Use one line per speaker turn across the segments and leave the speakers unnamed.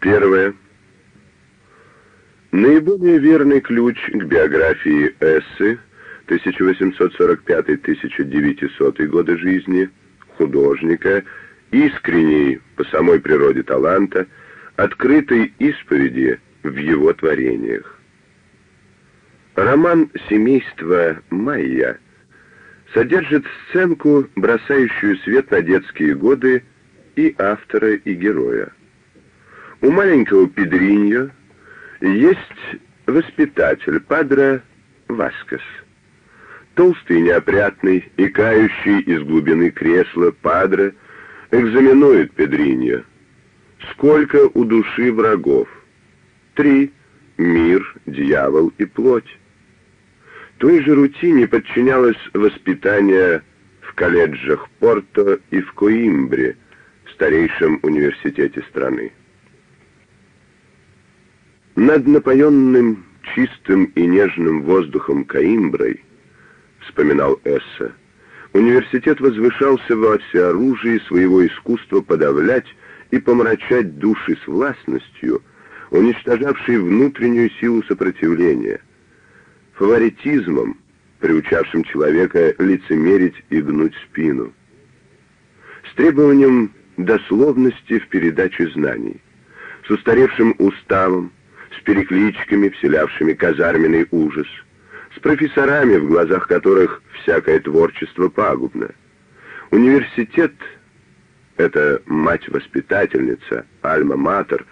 Первое. Наиболее верный ключ к биографии Эссы 1845-1900 годы жизни, художника, искренней по самой природе таланта, открытой исповеди в его творениях. Роман «Семейство Майя» содержит сценку, бросающую свет на детские годы и автора, и героя. У маленького Педриньо есть воспитатель, падре Васкес. Толстый, неопрятный и кающий из глубины кресла падре экзаменует Педриньо. Сколько у души врагов? Три. Мир, дьявол и плоть. Той же рутине подчинялось воспитание в колледжах Порто и в Коимбре, старейшем университете страны. Над напоенным чистым и нежным воздухом Каимброй, вспоминал Эсса, университет возвышался во всеоружии своего искусства подавлять и помрачать души с властностью, уничтожавшей внутреннюю силу сопротивления, фаворитизмом, приучавшим человека лицемерить и гнуть спину, с требованием дословности в передаче знаний, с устаревшим уставом, с перекличками, вселявшими казарменный ужас, с профессорами, в глазах которых всякое творчество пагубно. Университет — это мать-воспитательница, альма-матер,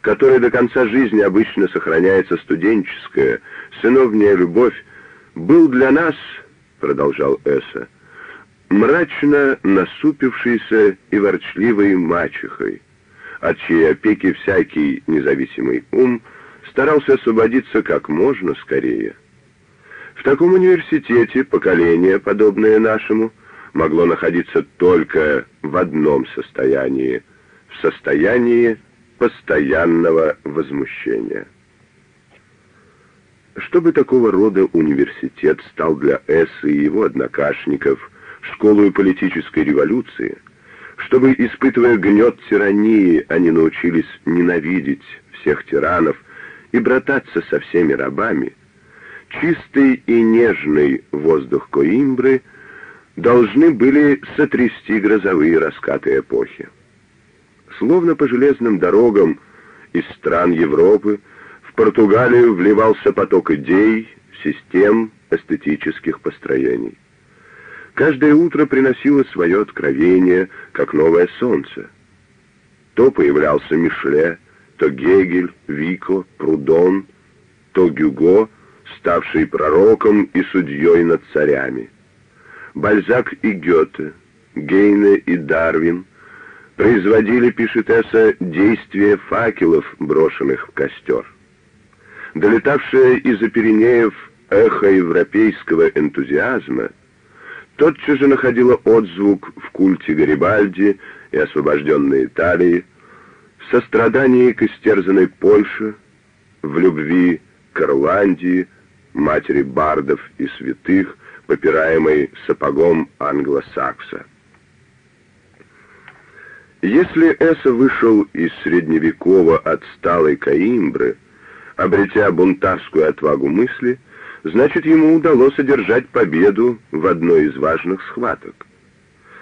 которой до конца жизни обычно сохраняется студенческая, сыновняя любовь, был для нас, продолжал Эсса, мрачно насупившейся и ворчливой мачехой, от чьей опеки всякий независимый ум — старался освободиться как можно скорее. В таком университете поколение, подобное нашему, могло находиться только в одном состоянии — в состоянии постоянного возмущения. Чтобы такого рода университет стал для Эссы и его однокашников школой политической революции, чтобы, испытывая гнет тирании, они научились ненавидеть всех тиранов и брататься со всеми рабами, чистый и нежный воздух Коимбры должны были сотрясти грозовые раскаты эпохи. Словно по железным дорогам из стран Европы в Португалию вливался поток идей, систем, эстетических построений. Каждое утро приносило свое откровение, как новое солнце. То появлялся Мишле, то Гегель, Вико, Прудон, то Гюго, ставший пророком и судьей над царями. Бальзак и Гёте, Гейне и Дарвин производили, пишет Эсса, действия факелов, брошенных в костер. Долетавшее из-за Пиренеев эхо европейского энтузиазма тотчас же находило отзвук в культе Гарибальди и освобожденной Италии, сострадании к истерзанной Польше, в любви к Ирландии, матери бардов и святых, попираемой сапогом англосакса. Если Эсса вышел из средневеково отсталой Каимбры, обретя бунтарскую отвагу мысли, значит, ему удалось одержать победу в одной из важных схваток.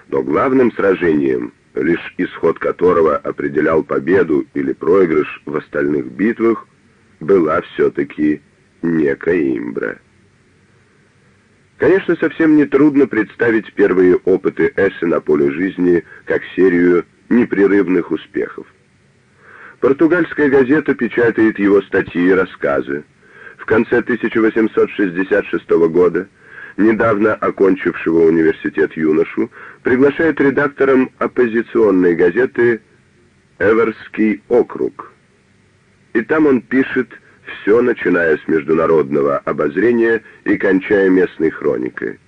Но главным сражением лишь исход которого определял победу или проигрыш в остальных битвах, была все-таки некая имбра. Конечно, совсем нетрудно представить первые опыты Эссе на поле жизни как серию непрерывных успехов. Португальская газета печатает его статьи и рассказы. В конце 1866 года недавно окончившего университет юношу, приглашает редактором оппозиционной газеты «Эверский округ». И там он пишет все, начиная с международного обозрения и кончая местной хроникой.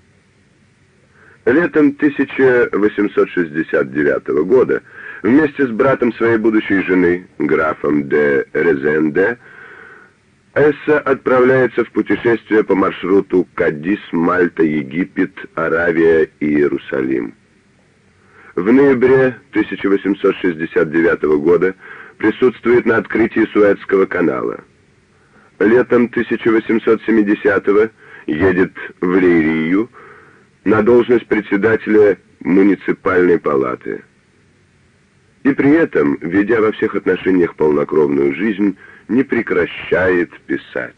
Летом 1869 года вместе с братом своей будущей жены, графом де Резенде, Эсса отправляется в путешествие по маршруту Кадис, Мальта, Египет, Аравия и Иерусалим. В ноябре 1869 года присутствует на открытии Суэцкого канала. Летом 1870-го едет в Лирию на должность председателя муниципальной палаты. И при этом, ведя во всех отношениях полнокровную жизнь, не прекращает писать.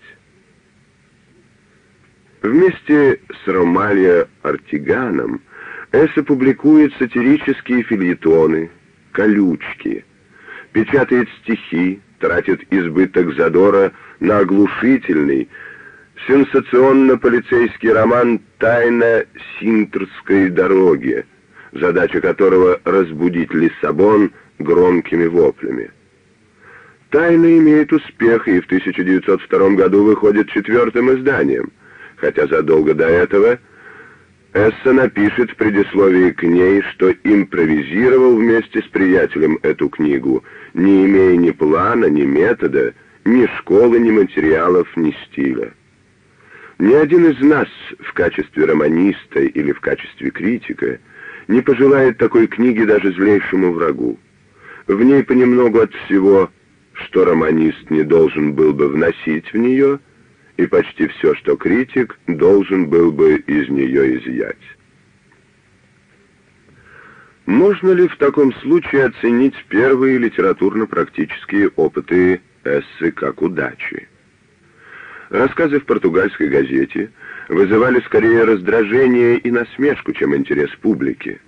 Вместе с Ромалья Артиганом Эссе публикует сатирические фильетоны, колючки, печатает стихи, тратит избыток задора на оглушительный, сенсационно-полицейский роман «Тайна Синтрской дороги», задача которого — разбудить Лиссабон громкими воплями. «Тайна» имеет успех и в 1902 году выходит четвертым изданием, хотя задолго до этого Эсса напишет в предисловии к ней, что импровизировал вместе с приятелем эту книгу, не имея ни плана, ни метода, ни школы, ни материалов, ни стиля. Ни один из нас в качестве романиста или в качестве критика не пожелает такой книги даже злейшему врагу. В ней понемногу от всего, что романист не должен был бы вносить в нее, и почти все, что критик должен был бы из нее изъять. Можно ли в таком случае оценить первые литературно-практические опыты эссы как удачи? Рассказы в португальской газете вызывали скорее раздражение и насмешку, чем интерес публики.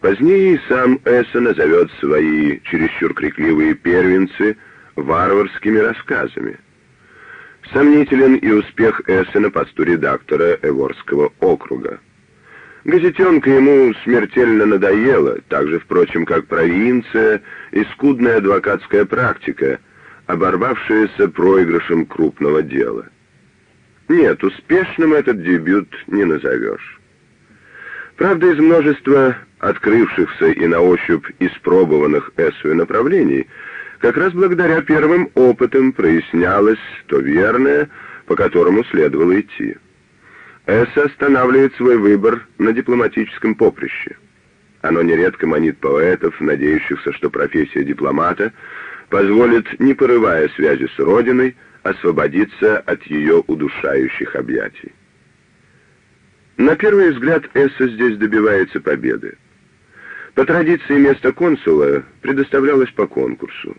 Позднее сам Эсса назовет свои чересчур крикливые первенцы варварскими рассказами. Сомнителен и успех Эсса на посту редактора Эворского округа. Газетенка ему смертельно надоела, так же, впрочем, как провинция и скудная адвокатская практика, оборвавшаяся проигрышем крупного дела. Нет, успешным этот дебют не назовешь. Правда, из множества открывшихся и на ощупь испробованных Эссою направлений, как раз благодаря первым опытам прояснялось то верное, по которому следовало идти. Эссе останавливает свой выбор на дипломатическом поприще. Оно нередко манит поэтов, надеющихся, что профессия дипломата позволит, не порывая связи с Родиной, освободиться от ее удушающих объятий. На первый взгляд Эсса здесь добивается победы. По традиции место консула предоставлялось по конкурсу.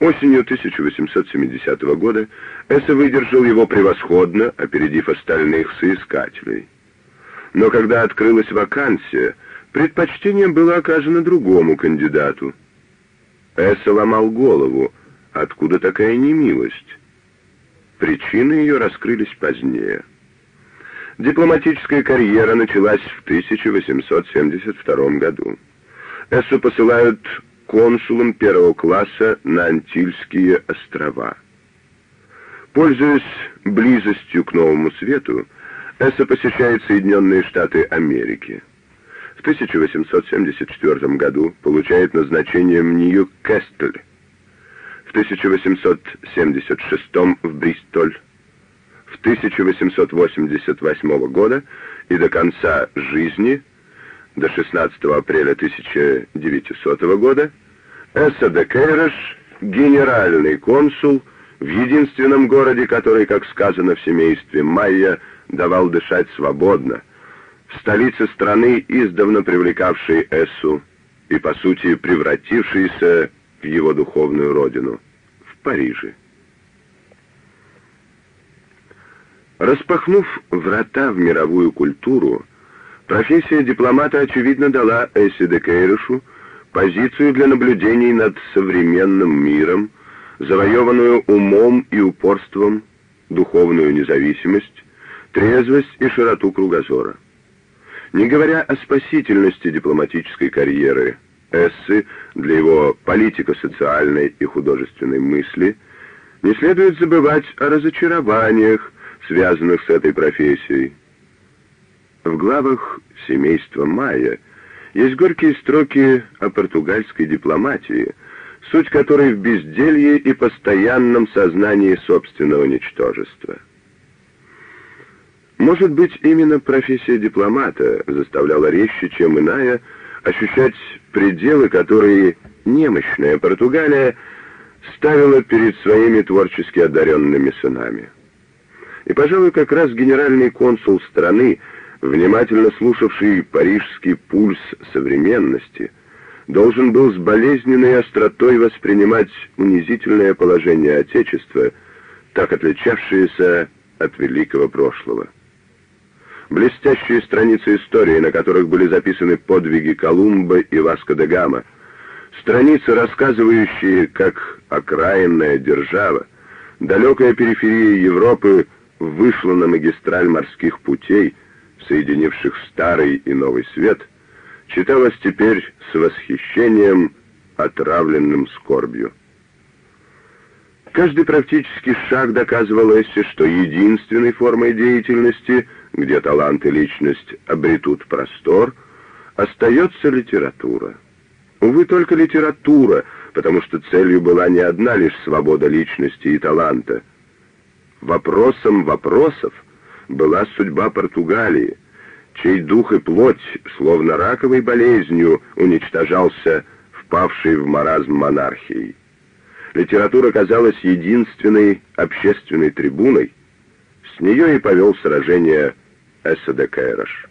Осенью 1870 года Эсса выдержал его превосходно, опередив остальных соискателей. Но когда открылась вакансия, предпочтение было оказано другому кандидату. Эсса ломал голову, откуда такая немилость. Причины ее раскрылись позднее. Дипломатическая карьера началась в 1872 году. Эссу посылают консулом первого класса на Антильские острова. Пользуясь близостью к Новому Свету, Эсса посещает Соединенные Штаты Америки. В 1874 году получает назначение в Нью-Кэстль, в 1876 в Бристоль, в 1888 года и до конца жизни – до 16 апреля 1900 года Эсса де генеральный консул в единственном городе, который, как сказано в семействе Майя, давал дышать свободно, в столице страны, издавна привлекавшей Эссу и, по сути, превратившейся в его духовную родину, в Париже. Распахнув врата в мировую культуру, Профессия дипломата, очевидно, дала Эсси позицию для наблюдений над современным миром, завоеванную умом и упорством, духовную независимость, трезвость и широту кругозора. Не говоря о спасительности дипломатической карьеры Эссы для его политико-социальной и художественной мысли, не следует забывать о разочарованиях, связанных с этой профессией, в главах семейства Майя есть горькие строки о португальской дипломатии, суть которой в безделье и постоянном сознании собственного ничтожества. Может быть, именно профессия дипломата заставляла резче, чем иная, ощущать пределы, которые немощная Португалия ставила перед своими творчески одаренными сынами. И, пожалуй, как раз генеральный консул страны, внимательно слушавший парижский пульс современности, должен был с болезненной остротой воспринимать унизительное положение Отечества, так отличавшееся от великого прошлого. Блестящие страницы истории, на которых были записаны подвиги Колумба и Васко де Гама, страницы, рассказывающие, как окраинная держава, далекая периферия Европы вышла на магистраль морских путей, соединивших старый и новый свет, читалось теперь с восхищением, отравленным скорбью. Каждый практический шаг доказывал Эссе, что единственной формой деятельности, где талант и личность обретут простор, остается литература. Увы, только литература, потому что целью была не одна лишь свобода личности и таланта. Вопросом вопросов была судьба Португалии, чей дух и плоть, словно раковой болезнью, уничтожался впавшей в маразм монархией. Литература казалась единственной общественной трибуной, с нее и повел сражение Эсседе Кайрош.